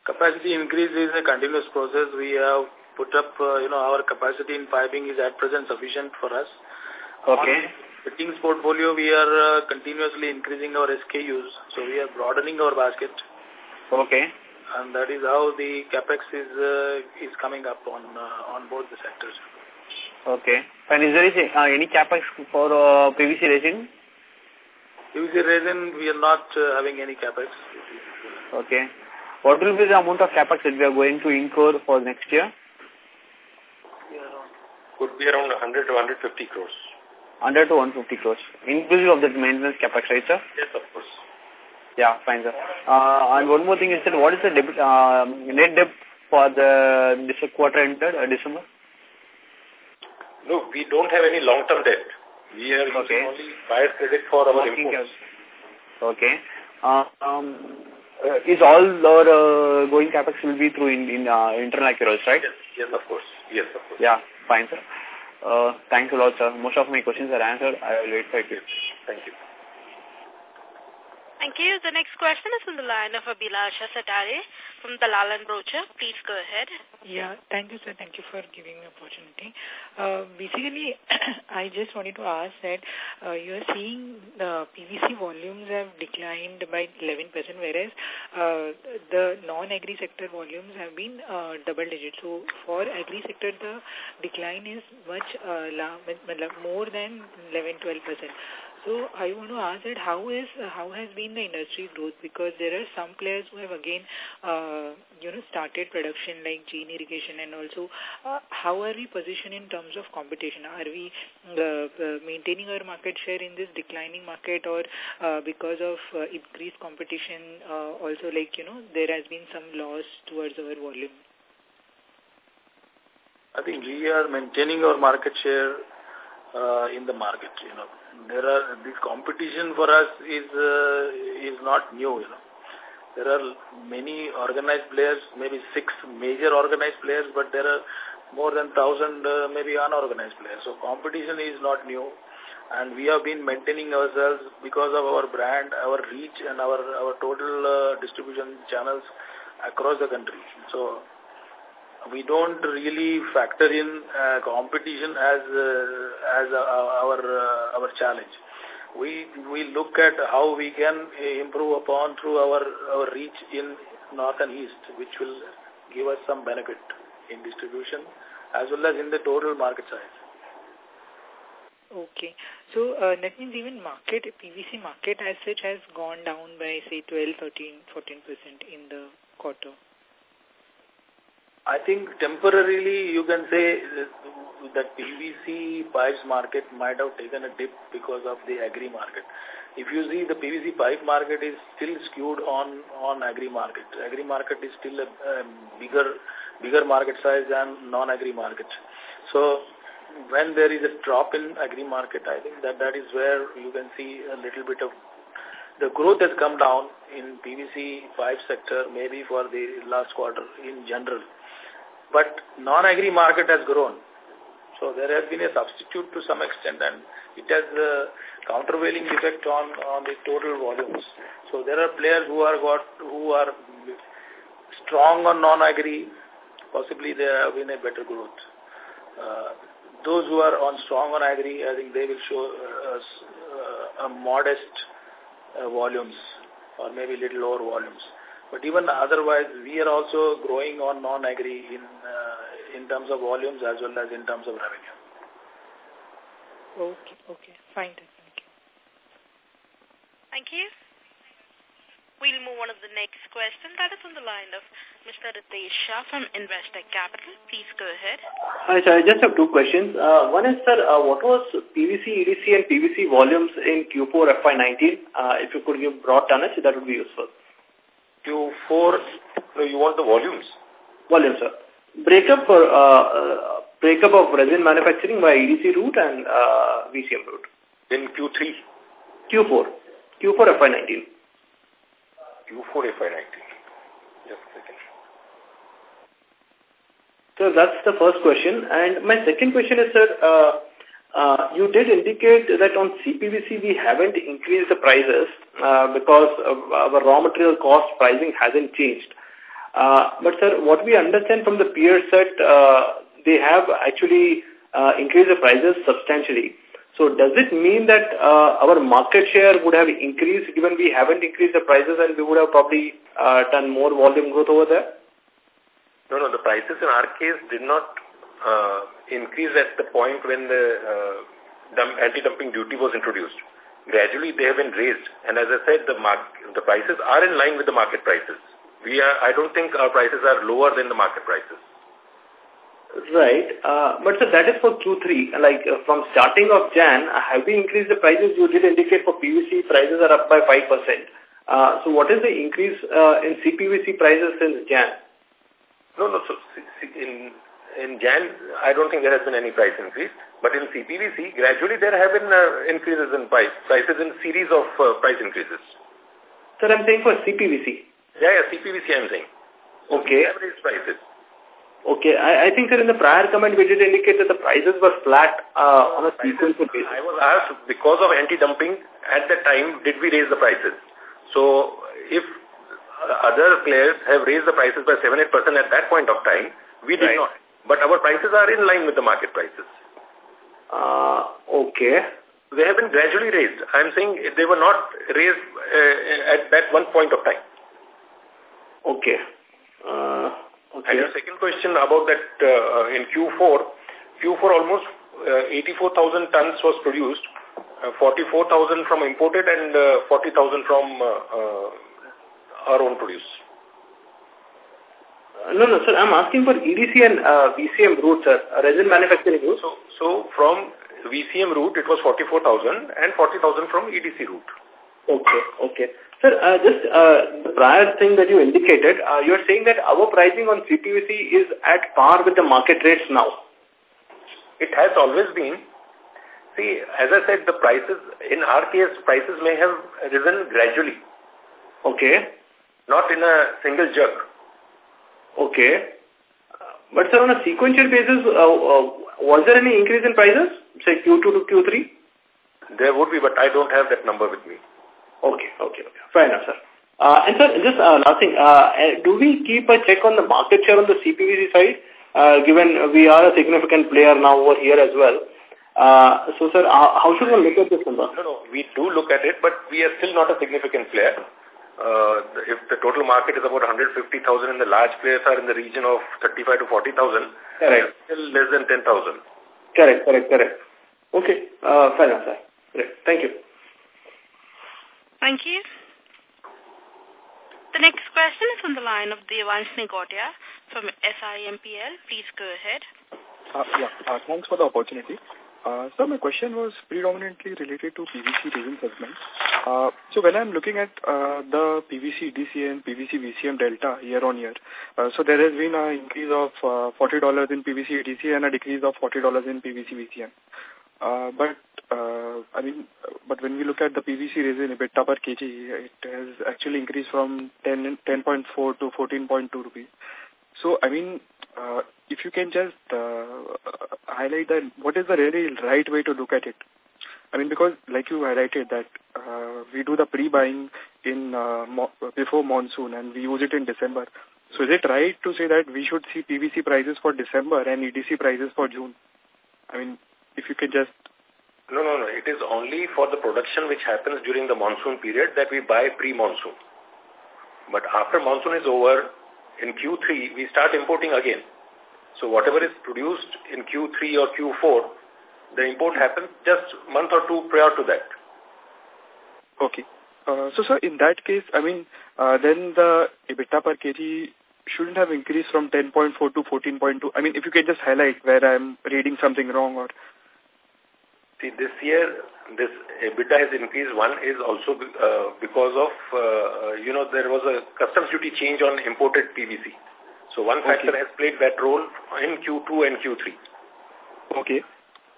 Capacity increase is a continuous process. We have put up, uh, you know, our capacity in piping is at present sufficient for us. Okay. On fittings portfolio, we are uh, continuously increasing our SKUs. So we are broadening our basket. Okay and that is how the capex is uh, is coming up on uh, on both the sectors. Okay. And is there uh, any capex for uh, PVC resin? PVC resin, we are not uh, having any capex. Okay. What will be the amount of capex that we are going to incur for next year? Could be around 100 to 150 crores. 100 to 150 crores, inclusive of the maintenance capex, right, sir? Yes, of course. Yeah, fine, sir. Uh, and one more thing is that what is the debit, uh, net debt for the this quarter ended uh, December? No, we don't have any long-term debt. We are okay. only buyer's credit for our Working imports. Okay. Uh, um, uh, is all our uh, going capex will be through in, in uh, internal accruals, right? Yes, yes, of course. Yes, of course. Yeah, fine, sir. Uh, thanks a lot, sir. Most of my questions are answered. I will wait for you. Thank you. Thank you. The next question is from the line of Abhilasha Satare from Dalal and Broacha. Please go ahead. Yeah, thank you, sir. Thank you for giving me opportunity. Uh, basically, I just wanted to ask that uh, you are seeing the PVC volumes have declined by 11%, whereas uh, the non-agri sector volumes have been uh, double digit. So for agri sector, the decline is much uh, more than 11-12%. So I want to ask that how is uh, how has been the industry growth because there are some players who have again uh, you know started production like Jain Irrigation and also uh, how are we positioned in terms of competition? Are we uh, uh, maintaining our market share in this declining market or because of increased competition also like you know there has been some loss towards our volume? I think we are maintaining our market share in the market. You know, there are this competition for us is uh, is not new. You know, there are many organized players, maybe six major organized players, but there are more than thousand uh, maybe unorganized players. So competition is not new, and we have been maintaining ourselves because of our brand, our reach, and our our total uh, distribution channels across the country. So we don't really factor in uh, competition as uh, as uh, our uh, our challenge. We we look at how we can improve upon through our our reach in north and east, which will give us some benefit in distribution as well as in the total market size. Okay. So uh, that means even market, PVC market as such has gone down by say 12, 13, 14% in the quarter. I think temporarily you can say that PVC pipes market might have taken a dip because of the agri market. If you see the PVC pipe market is still skewed on on agri market. Agri market is still a, a bigger bigger market size than non-agri market. So when there is a drop in agri market, I think that that is where you can see a little bit of the growth has come down in PVC pipe sector maybe for the last quarter in general. But non-agri market has grown. So there has been a substitute to some extent and it has a countervailing effect on, on the total volumes. So there are players who are got who are strong on non-agri, possibly they have been a better growth. Uh, those who are on strong on agri, I think they will show uh, a modest uh, volumes or maybe little lower volumes. But even otherwise, we are also growing on non-agri in uh, in terms of volumes as well as in terms of revenue. Okay, okay, fine. Thank you. Thank you. We'll move on to the next question. That is on the line of Mr. Ritesh Shah from Investec Capital. Please go ahead. Hi, sir. I just have two questions. Uh, one is, sir, uh, what was PVC, EDC, and PVC volumes in Q4 FY19? Uh, if you could give broad tonnage, that would be useful. Q4, no, you want the volumes? Volume, sir. Breakup for uh, uh, breakup of resin manufacturing by EDC route and uh, VCM route. In Q3? Q4. Q4 FY19. Q4 FY19. Just a second. So that's the first question. And my second question is, sir, uh, uh, you did indicate that on CPVC we haven't increased the prices uh, because our raw material cost pricing hasn't changed. Uh, but sir, what we understand from the peer set, uh, they have actually uh, increased the prices substantially. So does it mean that uh, our market share would have increased given we haven't increased the prices and we would have probably uh, done more volume growth over there? No, no, the prices in our case did not uh, increase at the point when the anti-dumping duty was introduced. Gradually they have been raised and as I said, the, mark the prices are in line with the market prices. We are, I don't think our prices are lower than the market prices. Right. Uh, but sir, that is for Q3. Like uh, from starting of Jan, uh, have we increased the prices? You did indicate for PVC prices are up by 5%. Uh, so what is the increase uh, in CPVC prices since Jan? No, no. So in, in Jan, I don't think there has been any price increase. But in CPVC, gradually there have been uh, increases in price, prices in series of uh, price increases. Sir, I'm saying for CPVC. Yeah, yeah, CPVC I'm saying. Okay. Average prices. Okay, I, I think sir in the prior comment we did indicate that the prices were flat uh, on a sequential basis. I was asked because of anti-dumping at that time did we raise the prices. So if other players have raised the prices by 7-8% at that point of time, we did right. not. But our prices are in line with the market prices. Uh, okay. They have been gradually raised. I'm saying they were not raised uh, at that one point of time. Okay. Uh, okay. And the second question about that uh, in Q4, Q4 almost uh, 84,000 tons was produced, uh, 44,000 from imported and uh, 40,000 from uh, uh, our own produce. Uh, no, no, sir. I'm asking for EDC and uh, VCM route, sir. Uh, resin manufacturing route. So, so from VCM route, it was 44,000 and 40,000 from EDC route. Okay, okay. Sir, uh, just uh, the prior thing that you indicated, uh, you're saying that our pricing on CPVC is at par with the market rates now. It has always been. See, as I said, the prices, in our case, prices may have risen gradually. Okay. Not in a single jerk. Okay. But sir, on a sequential basis, uh, uh, was there any increase in prices, say Q2 to Q3? There would be, but I don't have that number with me. Okay, okay, okay. Fair enough, sir. Uh, and sir, just uh, last thing, uh, do we keep a check on the market share on the CPVC side, uh, given we are a significant player now over here as well? Uh, so, sir, how should one look at this number? No, no, we do look at it, but we are still not a significant player. Uh, if the total market is about 150,000 and the large players are in the region of 35 to 40,000, still less than 10,000. Correct, correct, correct. Okay, uh, fair enough, sir. Great. Thank you. Thank you. The next question is on the line of Devansh Nigotia from SIMPL. Please go ahead. Uh, yeah, uh, thanks for the opportunity. Uh, so my question was predominantly related to PVC resin segment. Uh, so when I'm looking at uh, the PVC EDC and PVC VCM delta year on year, uh, so there has been an increase of uh, $40 in PVC EDC and a decrease of $40 in PVC VCM. Uh, but uh, I mean, but when we look at the PVC resin EBITDA per kg, it has actually increased from 10 10.4 to 14.2 rupees. So I mean, uh, if you can just uh, highlight that, what is the really right way to look at it? I mean, because like you highlighted that uh, we do the pre-buying in uh, mo before monsoon and we use it in December. So is it right to say that we should see PVC prices for December and EDC prices for June? I mean, if you can just... No, no, no. It is only for the production which happens during the monsoon period that we buy pre-monsoon. But after monsoon is over, in Q3, we start importing again. So whatever is produced in Q3 or Q4, the import happens just month or two prior to that. Okay. Uh, so, sir, in that case, I mean, uh, then the EBITDA per kg shouldn't have increased from 10.4 to 14.2. I mean, if you can just highlight where I'm reading something wrong or... See, this year, this EBITDA has increased. One is also uh, because of, uh, uh you know, there was a customs duty change on imported PVC. So one okay. factor has played that role in Q2 and Q3. Okay.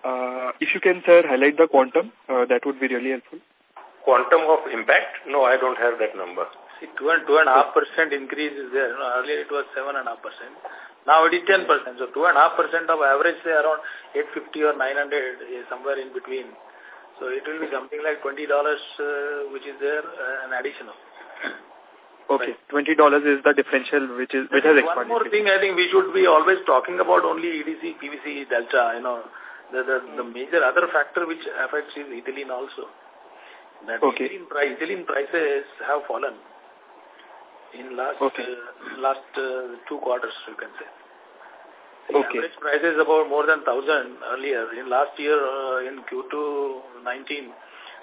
Uh, if you can, sir, highlight the quantum, uh, that would be really helpful. Quantum of impact? No, I don't have that number. See, 2 and 2.5% increase is there. No, earlier it was 7.5%. Now it is ten percent. So two and a half percent of average, say around eight fifty or nine hundred is somewhere in between. So it will be something like twenty dollars, uh, which is there uh, an additional. Okay, twenty dollars is the differential which is which has expanded. One more thing, I think we should be always talking about only EDC, PVC, delta. You know, the the, the major other factor which affects is ethylene also. That okay. ethylene, price, ethylene prices have fallen in last okay. uh, last uh, two quarters, you can say. The okay. average price is about more than 1,000 earlier. In last year, uh, in Q2 19,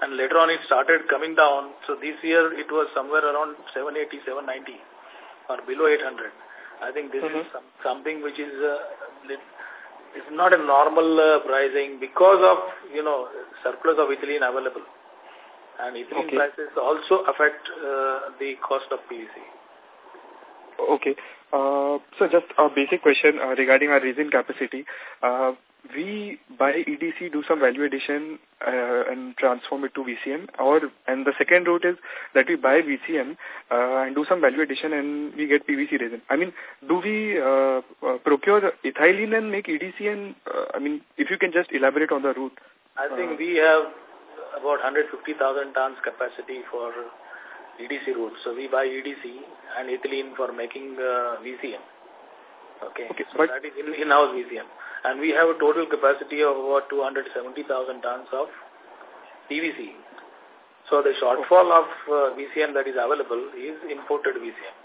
and later on it started coming down. So this year it was somewhere around 780, 790 or below 800. I think this mm -hmm. is some, something which is uh, it's not a normal uh, pricing because of, you know, surplus of ethylene available. And ethylene okay. prices also affect uh, the cost of PVC. Okay. Uh, so just a basic question uh, regarding our resin capacity. Uh, we buy EDC, do some value addition uh, and transform it to VCM or and the second route is that we buy VCM uh, and do some value addition and we get PVC resin. I mean, do we uh, uh, procure ethylene and make EDC and uh, I mean, if you can just elaborate on the route. I think we have about 150,000 tons capacity for EDC route. So we buy EDC and ethylene for making uh, VCM. Okay, okay so that is in-house in VCM. And we have a total capacity of about 270,000 tons of PVC. So the shortfall of uh, VCM that is available is imported VCM.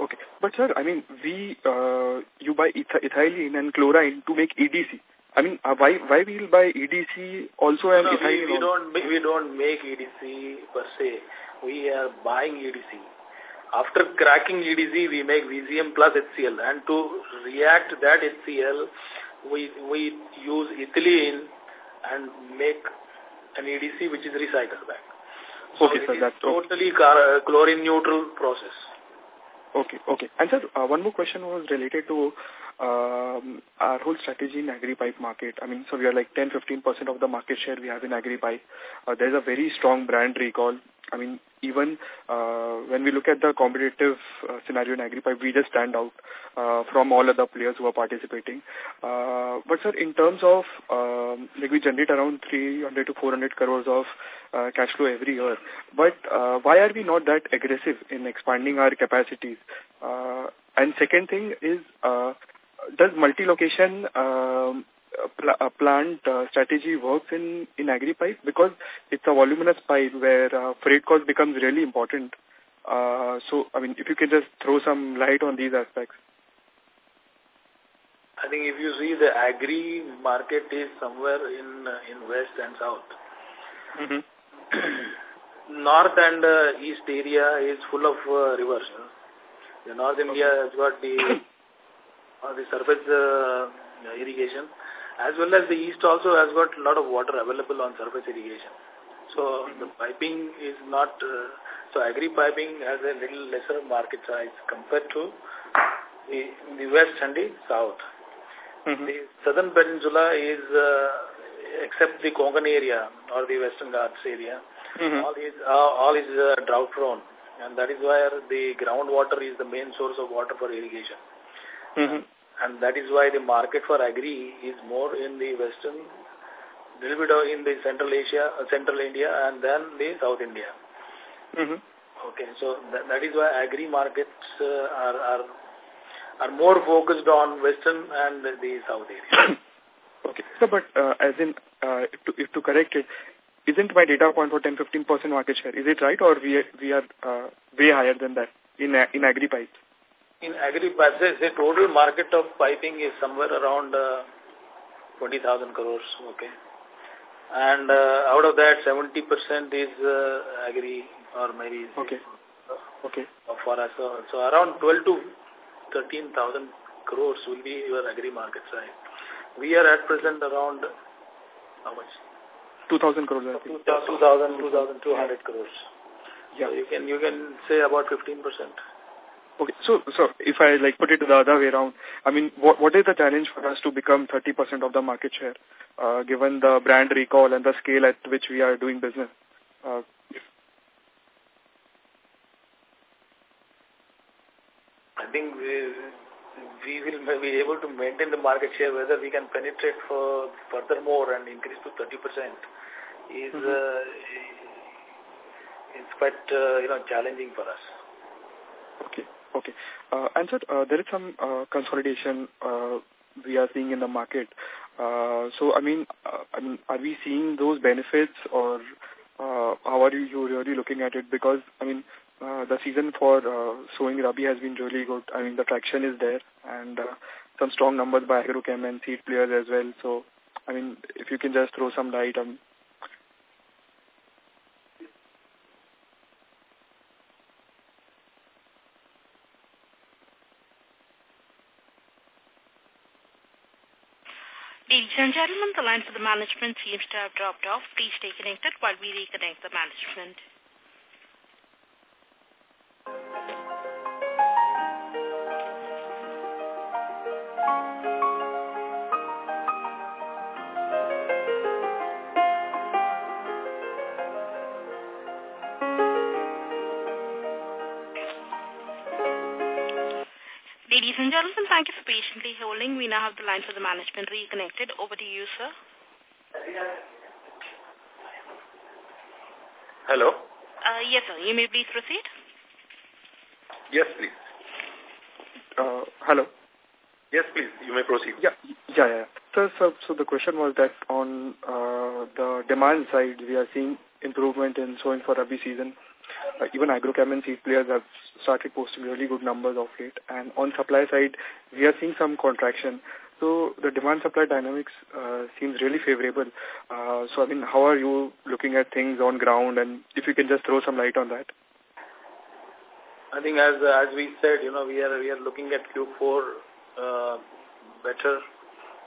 Okay. But sir, I mean, we, uh, you buy eth ethylene and chlorine to make EDC. I mean, uh, why why we'll buy EDC also and no, ethylene? We, we don't we don't make EDC per se. We are buying EDC. After cracking EDC, we make VCM plus HCl, and to react that HCl, we we use ethylene and make an EDC which is recycled back. So okay, sir, that's totally okay. chlorine neutral process. Okay, okay. And sir, uh, one more question was related to um, our whole strategy in agri-pipe market. I mean, so we are like 10-15% of the market share we have in agri-pipe. Uh, there's a very strong brand recall. I mean, even uh, when we look at the competitive uh, scenario in agri-pipe, we just stand out uh, from all other players who are participating. Uh, but sir, in terms of, um, like we generate around 300 to 400 crores of uh, cash flow every year. But uh, why are we not that aggressive in expanding our capacities? Uh, and second thing is, uh, does multi-location um, pl plant uh, strategy works in, in agri-pipe? Because it's a voluminous pipe where uh, freight cost becomes really important. Uh, so, I mean, if you can just throw some light on these aspects. I think if you see the agri market is somewhere in in west and south. Mm -hmm. North and uh, east area is full of uh, rivers. The North India has got the uh, the surface uh, irrigation, as well as the east also has got a lot of water available on surface irrigation. So mm -hmm. the piping is not, uh, so agri piping has a little lesser market size compared to the, the west and the south. Mm -hmm. The southern peninsula is, uh, except the Konkan area or the western Ghats area, mm -hmm. all is, uh, all is uh, drought prone. And that is where the groundwater is the main source of water for irrigation. Mm -hmm. And that is why the market for agri is more in the western, little bit in the central Asia, uh, central India, and then the South India. Mm -hmm. Okay, so that, that is why agri markets uh, are, are are more focused on western and the south area. okay, so but uh, as in, uh, if, to, if to correct it, isn't my data point for 10-15% market share, is it right or we, we are uh, way higher than that in, in agri pipes? In agri pipes, the total market of piping is somewhere around uh, 20,000 crores, okay. And uh, out of that, 70% is uh, agri or maybe okay. Okay. for us. So, so around 12 to 13,000 crores will be your agri market side. We are at present around how much? 2,000 crores. 2,000, 2,200 crores. Yeah. So you can you can say about 15 percent. Okay, so so if I like put it the other way around, I mean, what what is the challenge for us to become 30% of the market share, uh, given the brand recall and the scale at which we are doing business? Uh, I think we we will be able to maintain the market share. Whether we can penetrate for furthermore and increase to 30 percent is mm -hmm. uh, it's quite uh, you know challenging for us. Okay. Okay. Uh, and sir, uh, there is some uh, consolidation uh, we are seeing in the market. Uh, so, I mean, uh, I mean, are we seeing those benefits or uh, how are you really looking at it? Because, I mean, uh, the season for uh, sowing Rabi has been really good. I mean, the traction is there and uh, some strong numbers by agrochem and seed players as well. So, I mean, if you can just throw some light on Ladies and gentlemen, the line for the management seems to have dropped off. Please stay connected while we reconnect the management. Gentlemen, thank you for patiently holding. We now have the line for the management reconnected. Over to you, sir. Hello? Uh, yes, sir. You may please proceed. Yes, please. Uh, hello? Yes, please. You may proceed. Yeah, yeah, yeah. So, so, so the question was that on uh, the demand side, we are seeing improvement in sowing for Rabi season. Uh, even agrochem and seed players have started posting really good numbers of late. And on supply side, we are seeing some contraction. So the demand-supply dynamics uh, seems really favorable. Uh, so, I mean, how are you looking at things on ground? And if you can just throw some light on that. I think as uh, as we said, you know, we are we are looking at Q4 uh, better,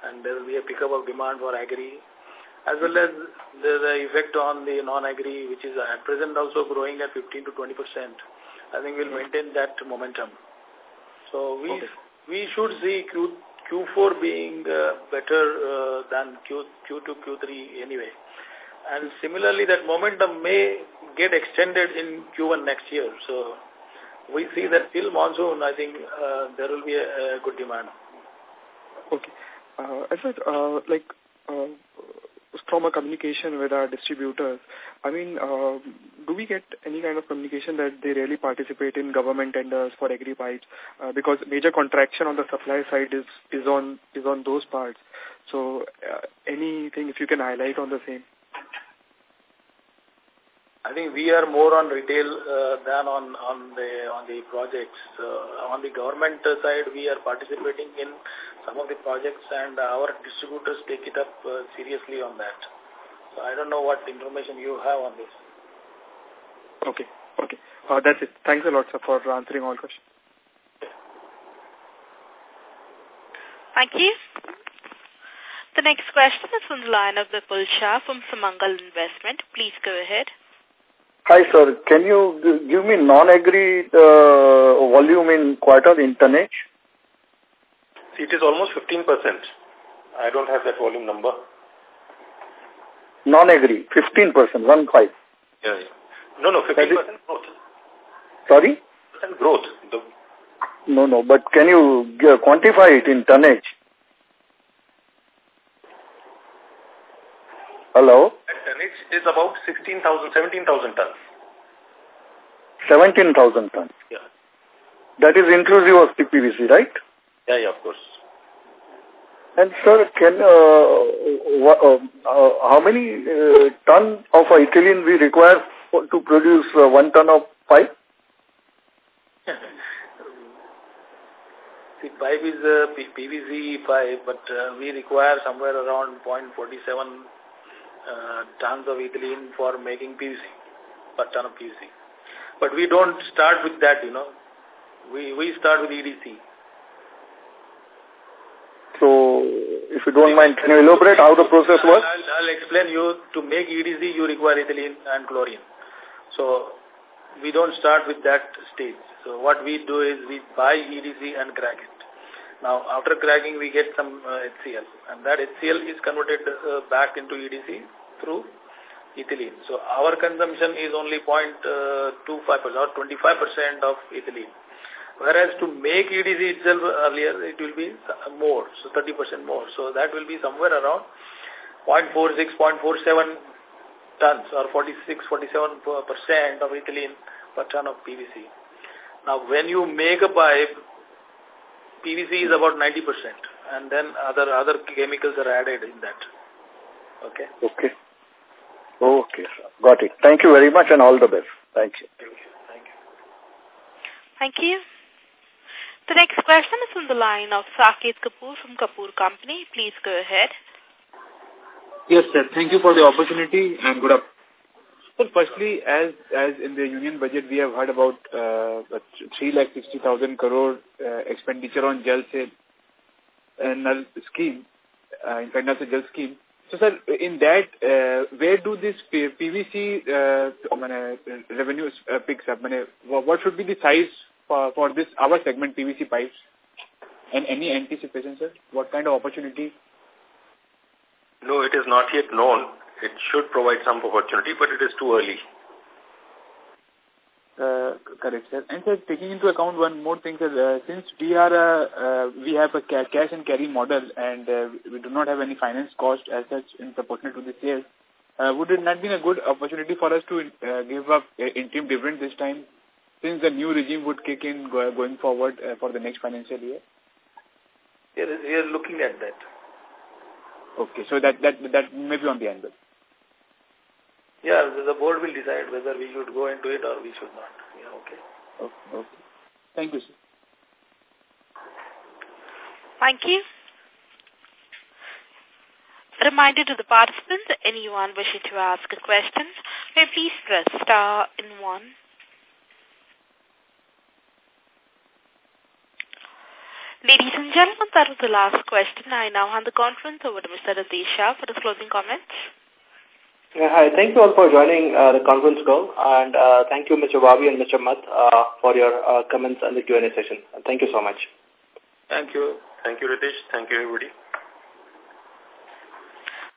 and there will be a pickup of demand for agri as well as the, the effect on the non-agri, which is at present also growing at 15 to 20 percent. I think we'll maintain that momentum. So we okay. we should see Q, Q4 being uh, better uh, than Q, Q2, Q3 anyway. And similarly, that momentum may get extended in Q1 next year. So we see that till monsoon, I think uh, there will be a, a good demand. Okay. Uh, I said, uh, like, uh, from a communication with our distributors, I mean, uh, do we get any kind of communication that they really participate in government tenders for agri pipes? Uh, because major contraction on the supply side is is on is on those parts. So, uh, anything if you can highlight on the same. I think we are more on retail uh, than on on the on the projects. Uh, on the government side, we are participating in some of the projects, and our distributors take it up uh, seriously on that. So I don't know what information you have on this. Okay, okay, uh, that's it. Thanks a lot, sir, for answering all questions. Thank you. The next question is from the line of Vipul Shah from Sumangal Investment. Please go ahead. Hi, sir. Can you give me non-agri uh, volume in quarter in tonnage? It is almost 15%. I don't have that volume number. Non-agri, 15%, one five. Yeah, yeah. No, no, 15% growth. Sorry? Percent growth. The no, no, but can you quantify it in tonnage? Hello? tonnage is about 16,000, 17,000 tons. 17,000 tons? Yeah. That is inclusive of CPVC, right? Yeah, yeah, of course. And sir, can uh, uh, uh, how many uh, ton of ethylene we require for, to produce uh, one ton of pipe? The pipe is a PVC pipe, but uh, we require somewhere around 0.47 uh, tons of ethylene for making PVC, per ton of PVC. But we don't start with that, you know. We, we start with EDC. So, if you don't mind, can you elaborate how the process works? I'll, I'll explain you. To make EDC, you require ethylene and chlorine. So, we don't start with that stage. So, what we do is we buy EDC and crack it. Now, after cracking, we get some uh, HCl. And that HCl is converted uh, back into EDC through ethylene. So, our consumption is only 0.25% or 25% of ethylene. Whereas to make EDC itself earlier, it will be more, so 30% more. So that will be somewhere around 0.46, 0.47 tons or 46, 47% of ethylene per ton of PVC. Now when you make a pipe, PVC is about 90% and then other other chemicals are added in that. Okay. Okay. Okay, got it. Thank you very much and all the best. Thank you. Thank you. Thank you. Thank you. The next question is from the line of Saket Kapoor from Kapoor Company. Please go ahead. Yes, sir. Thank you for the opportunity and good up. So firstly, as as in the union budget, we have heard about uh, 3 lakh 60,000 crore uh, expenditure on Jal Se uh, scheme, uh, in fact, Jal scheme. So, sir, in that, uh, where do this PVC uh, uh, revenues uh, picks up? What should be the size for, for this, our segment PVC pipes? And any anticipation, sir? What kind of opportunity? No, it is not yet known. It should provide some opportunity, but it is too early. Uh, correct, sir. And sir, taking into account one more thing, sir, uh, since we are a, uh, we have a ca cash and carry model and uh, we do not have any finance cost as such in proportion to the sales, uh, would it not be a good opportunity for us to uh, give up uh, interim dividend this time since the new regime would kick in go going forward uh, for the next financial year? Yes, we are looking at that. Okay, so that that that may be on the anvil. Yeah, the board will decide whether we should go into it or we should not. Yeah, okay. Okay. okay. Thank you, sir. Thank you. A reminder to the participants, anyone wishing to ask a question, may please press star in one. Ladies and gentlemen, that was the last question. I now hand the conference over to Mr. Ritesh Shah for his closing comments. Yeah, hi. Thank you all for joining uh, the conference call. And uh, thank you, Mr. Whabi and Mr. Math, uh, for your uh, comments and the Q&A session. Thank you so much. Thank you. Thank you, Ritesh. Thank you, everybody.